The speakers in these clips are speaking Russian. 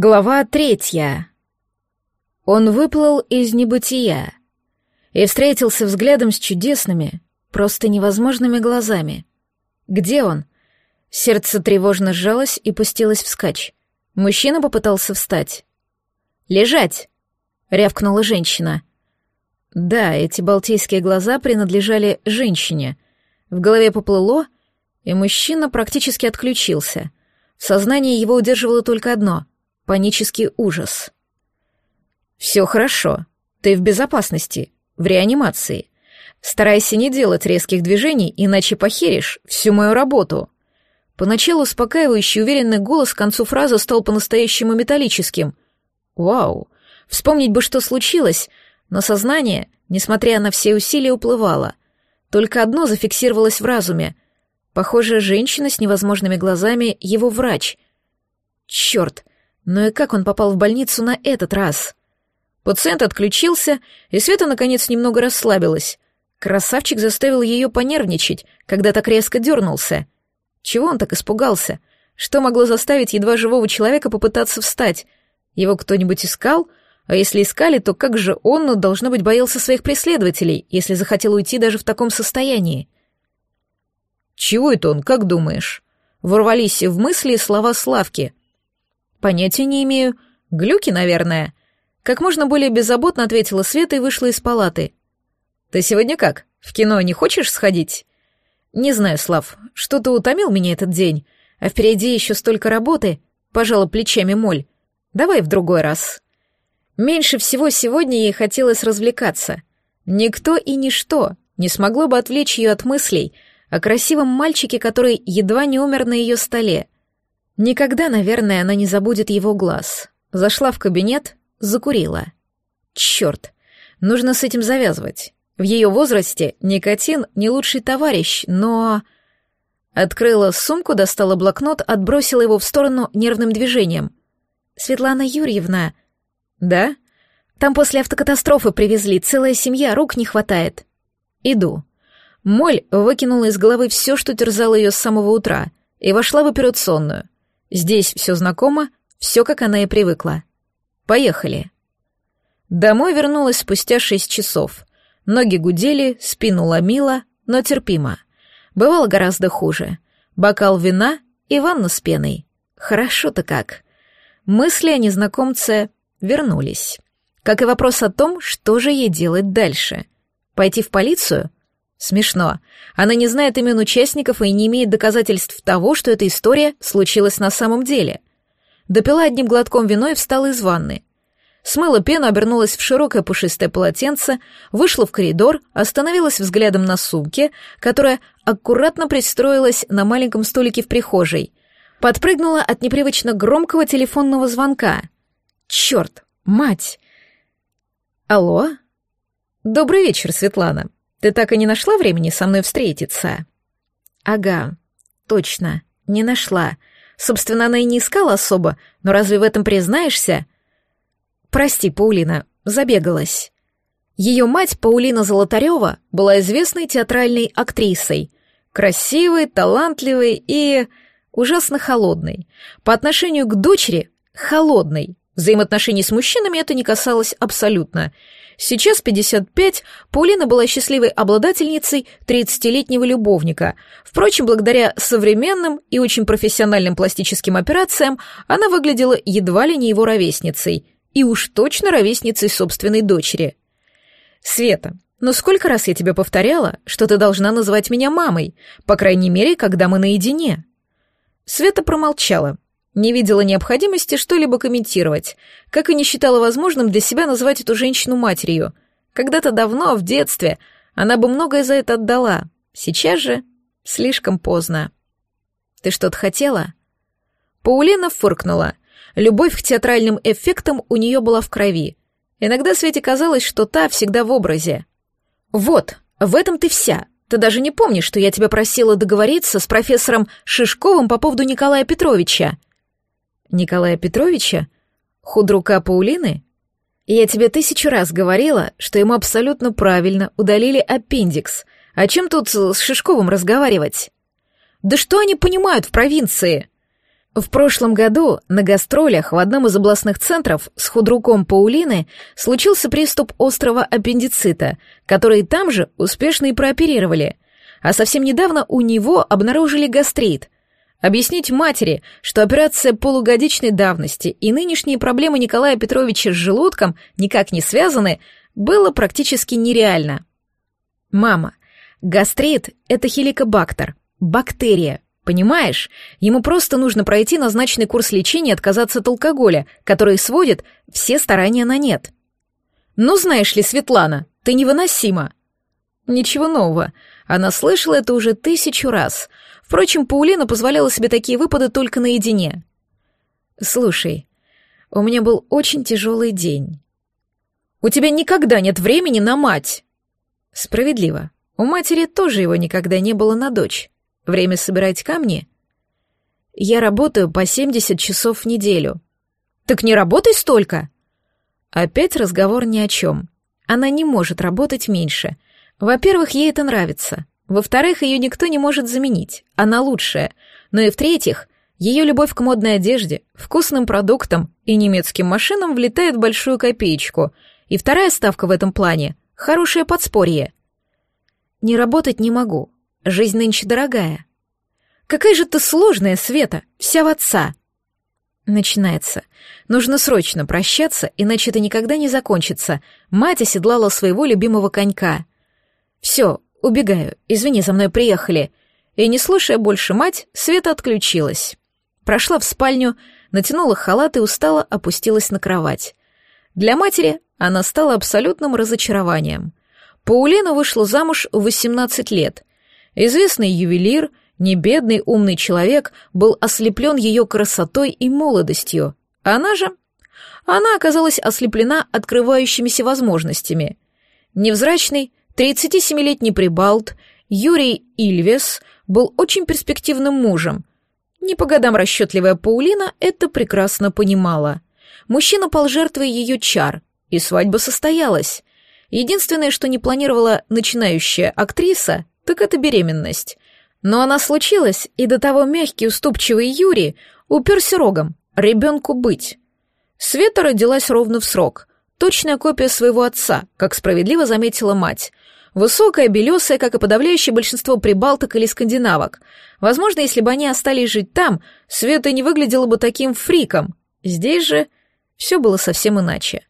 Глава третья. Он выплыл из небытия и встретился взглядом с чудесными, просто невозможными глазами. Где он? Сердце тревожно сжалось и пустилось вскачь. Мужчина попытался встать. «Лежать!» — рявкнула женщина. Да, эти балтийские глаза принадлежали женщине. В голове поплыло, и мужчина практически отключился. В сознании его удерживало только одно — панический ужас. «Все хорошо. Ты в безопасности, в реанимации. Старайся не делать резких движений, иначе похеришь всю мою работу». Поначалу успокаивающий уверенный голос к концу фразы стал по-настоящему металлическим. «Вау! Вспомнить бы, что случилось!» Но сознание, несмотря на все усилия, уплывало. Только одно зафиксировалось в разуме. Похоже, женщина с невозможными глазами — его врач. Черт! Но и как он попал в больницу на этот раз? Пациент отключился, и Света, наконец, немного расслабилась. Красавчик заставил ее понервничать, когда так резко дернулся. Чего он так испугался? Что могло заставить едва живого человека попытаться встать? Его кто-нибудь искал? А если искали, то как же он, ну, должно быть, боялся своих преследователей, если захотел уйти даже в таком состоянии? «Чего это он, как думаешь?» Ворвались в мысли слова Славки, Понятия не имею. Глюки, наверное. Как можно более беззаботно ответила Света и вышла из палаты. Ты сегодня как? В кино не хочешь сходить? Не знаю, Слав, что-то утомил меня этот день, а впереди еще столько работы. Пожала плечами Моль. Давай в другой раз. Меньше всего сегодня ей хотелось развлекаться. Никто и ничто не смогло бы отвлечь ее от мыслей о красивом мальчике, который едва не умер на ее столе — Никогда, наверное, она не забудет его глаз. Зашла в кабинет, закурила. Черт, нужно с этим завязывать. В ее возрасте никотин не лучший товарищ, но... Открыла сумку, достала блокнот, отбросила его в сторону нервным движением. «Светлана Юрьевна...» «Да?» «Там после автокатастрофы привезли, целая семья, рук не хватает». «Иду». Моль выкинула из головы все, что терзало ее с самого утра, и вошла в операционную. Здесь все знакомо, все как она и привыкла. Поехали. Домой вернулась спустя шесть часов. Ноги гудели, спину ломила, но терпимо. Бывало гораздо хуже. Бокал вина и ванна с пеной. Хорошо-то как. Мысли о незнакомце вернулись. Как и вопрос о том, что же ей делать дальше. Пойти в полицию? Смешно. Она не знает имен участников и не имеет доказательств того, что эта история случилась на самом деле. Допила одним глотком вино и встала из ванны. Смыла пену, обернулась в широкое пушистое полотенце, вышла в коридор, остановилась взглядом на сумке, которая аккуратно пристроилась на маленьком столике в прихожей. Подпрыгнула от непривычно громкого телефонного звонка. «Черт, мать!» «Алло?» «Добрый вечер, Светлана. Ты так и не нашла времени со мной встретиться?» «Ага, точно, не нашла. Собственно, она и не искала особо, но разве в этом признаешься?» «Прости, Паулина, забегалась». Ее мать, Паулина Золотарева, была известной театральной актрисой. Красивой, талантливой и ужасно холодной. По отношению к дочери — холодной. Взаимоотношений с мужчинами это не касалось абсолютно — Сейчас 55, Паулина была счастливой обладательницей 30-летнего любовника. Впрочем, благодаря современным и очень профессиональным пластическим операциям она выглядела едва ли не его ровесницей. И уж точно ровесницей собственной дочери. «Света, ну сколько раз я тебе повторяла, что ты должна называть меня мамой, по крайней мере, когда мы наедине?» Света промолчала, не видела необходимости что-либо комментировать, как и не считала возможным для себя назвать эту женщину матерью. Когда-то давно, в детстве, она бы многое за это отдала. Сейчас же слишком поздно. «Ты что-то хотела?» Паулина фыркнула. Любовь к театральным эффектам у нее была в крови. Иногда Свете казалось, что та всегда в образе. «Вот, в этом ты вся. Ты даже не помнишь, что я тебя просила договориться с профессором Шишковым по поводу Николая Петровича?» Николая Петровича? Худрука Паулины? Я тебе тысячу раз говорила, что ему абсолютно правильно удалили аппендикс. О чем тут с Шишковым разговаривать? Да что они понимают в провинции? В прошлом году на гастролях в одном из областных центров с худруком Паулины случился приступ острого аппендицита, который там же успешно и прооперировали. А совсем недавно у него обнаружили гастрит. Объяснить матери, что операция полугодичной давности и нынешние проблемы Николая Петровича с желудком никак не связаны, было практически нереально. «Мама, гастрит — это хеликобактер, бактерия, Понимаешь, ему просто нужно пройти назначенный курс лечения и отказаться от алкоголя, который сводит все старания на нет. Ну, знаешь ли, Светлана, ты невыносима. Ничего нового. Она слышала это уже тысячу раз. Впрочем, Паулина позволяла себе такие выпады только наедине. Слушай, у меня был очень тяжелый день. У тебя никогда нет времени на мать. Справедливо. У матери тоже его никогда не было на дочь. Время собирать камни? Я работаю по 70 часов в неделю. Так не работай столько! Опять разговор ни о чем. Она не может работать меньше. Во-первых, ей это нравится. Во-вторых, ее никто не может заменить. Она лучшая. Но и в-третьих, ее любовь к модной одежде, вкусным продуктам и немецким машинам влетает в большую копеечку. И вторая ставка в этом плане — хорошее подспорье. Не работать не могу. Жизнь нынче дорогая. Какая же ты сложная, Света, вся в отца. Начинается. Нужно срочно прощаться, иначе это никогда не закончится. Мать оседлала своего любимого конька. Все, убегаю, извини, за мной приехали. И не слушая больше мать, Света отключилась. Прошла в спальню, натянула халат и устало опустилась на кровать. Для матери она стала абсолютным разочарованием. Паулина вышла замуж в 18 лет, Известный ювелир, небедный умный человек, был ослеплен ее красотой и молодостью. Она же... Она оказалась ослеплена открывающимися возможностями. Невзрачный, 37-летний прибалт, Юрий Ильвес был очень перспективным мужем. Не по годам расчетливая Паулина это прекрасно понимала. Мужчина пал жертвой ее чар, и свадьба состоялась. Единственное, что не планировала начинающая актриса, так это беременность. Но она случилась, и до того мягкий, уступчивый Юрий уперся рогом, ребенку быть. Света родилась ровно в срок, точная копия своего отца, как справедливо заметила мать. Высокая, белесая, как и подавляющее большинство прибалток или скандинавок. Возможно, если бы они остались жить там, Света не выглядела бы таким фриком. Здесь же все было совсем иначе.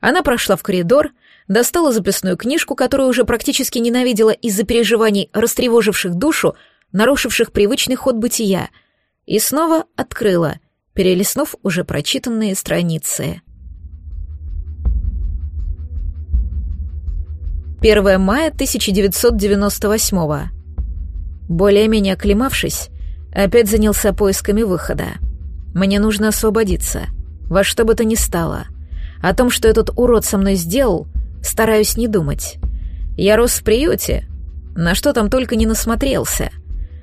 Она прошла в коридор, достала записную книжку, которую уже практически ненавидела из-за переживаний, растревоживших душу, нарушивших привычный ход бытия, и снова открыла, перелистнув уже прочитанные страницы. 1 мая 1998 Более-менее оклемавшись, опять занялся поисками выхода. Мне нужно освободиться, во что бы то ни стало. О том, что этот урод со мной сделал, Стараюсь не думать. Я рос в приюте, на что там только не насмотрелся.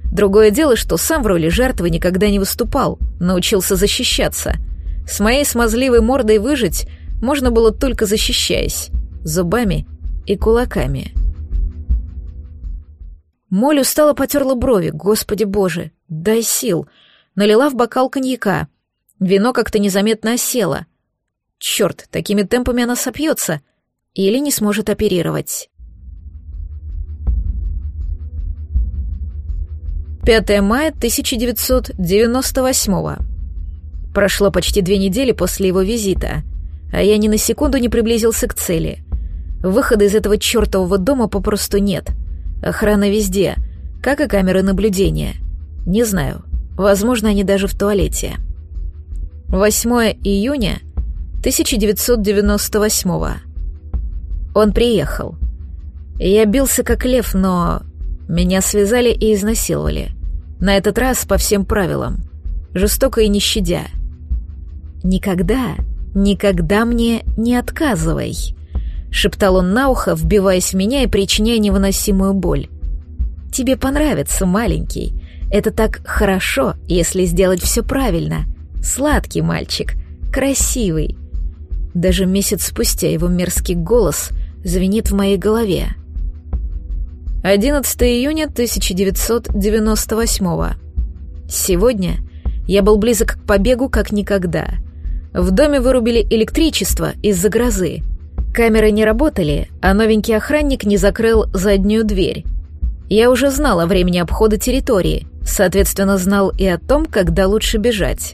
Другое дело, что сам в роли жертвы никогда не выступал, научился защищаться. С моей смазливой мордой выжить можно было только защищаясь, зубами и кулаками. Моль устало потерла брови, господи боже, дай сил. Налила в бокал коньяка. Вино как-то незаметно осело. Черт, такими темпами она сопьется или не сможет оперировать. 5 мая 1998 Прошло почти две недели после его визита, а я ни на секунду не приблизился к цели. Выхода из этого чертового дома попросту нет. Охрана везде, как и камеры наблюдения. Не знаю, возможно, они даже в туалете. 8 июня 1998 он приехал. Я бился как лев, но... Меня связали и изнасиловали. На этот раз по всем правилам. Жестоко и не щадя. «Никогда, никогда мне не отказывай», — шептал он на ухо, вбиваясь в меня и причиняя невыносимую боль. «Тебе понравится, маленький. Это так хорошо, если сделать все правильно. Сладкий мальчик, красивый». Даже месяц спустя его мерзкий голос звенит в моей голове. 11 июня 1998 Сегодня Я был близок к побегу как никогда. В доме вырубили электричество из-за грозы. Камеры не работали, а новенький охранник не закрыл заднюю дверь. Я уже знал о времени обхода территории, соответственно, знал и о том, когда лучше бежать.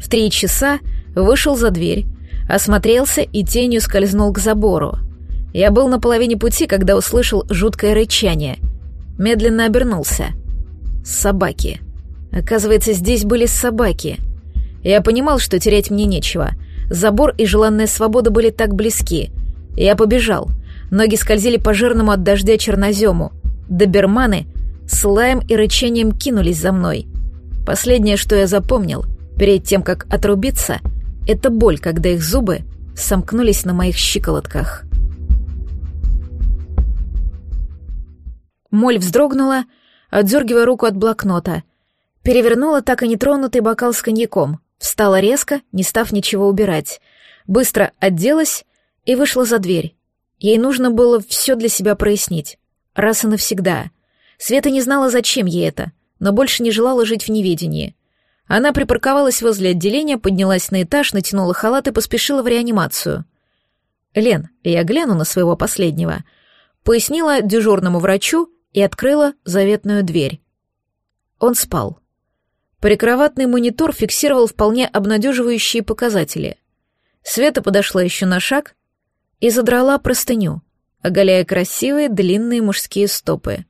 В три часа вышел за дверь, осмотрелся и тенью скользнул к забору. Я был на половине пути, когда услышал жуткое рычание. Медленно обернулся. Собаки. Оказывается, здесь были собаки. Я понимал, что терять мне нечего. Забор и желанная свобода были так близки. Я побежал. Ноги скользили по жирному от дождя чернозему. Доберманы с лаем и рычанием кинулись за мной. Последнее, что я запомнил, перед тем, как отрубиться, это боль, когда их зубы сомкнулись на моих щиколотках. Моль вздрогнула, отдергивая руку от блокнота. Перевернула так и нетронутый бокал с коньяком. Встала резко, не став ничего убирать. Быстро оделась и вышла за дверь. Ей нужно было все для себя прояснить. Раз и навсегда. Света не знала, зачем ей это, но больше не желала жить в неведении. Она припарковалась возле отделения, поднялась на этаж, натянула халат и поспешила в реанимацию. «Лен, я гляну на своего последнего», — пояснила дежурному врачу и открыла заветную дверь. Он спал. Прикроватный монитор фиксировал вполне обнадеживающие показатели. Света подошла еще на шаг и задрала простыню, оголяя красивые длинные мужские стопы.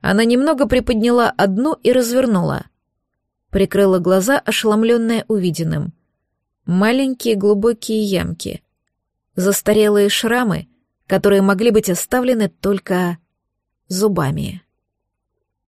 Она немного приподняла одну и развернула. Прикрыла глаза, ошеломленная увиденным. Маленькие глубокие ямки. Застарелые шрамы, которые могли быть оставлены только зубами.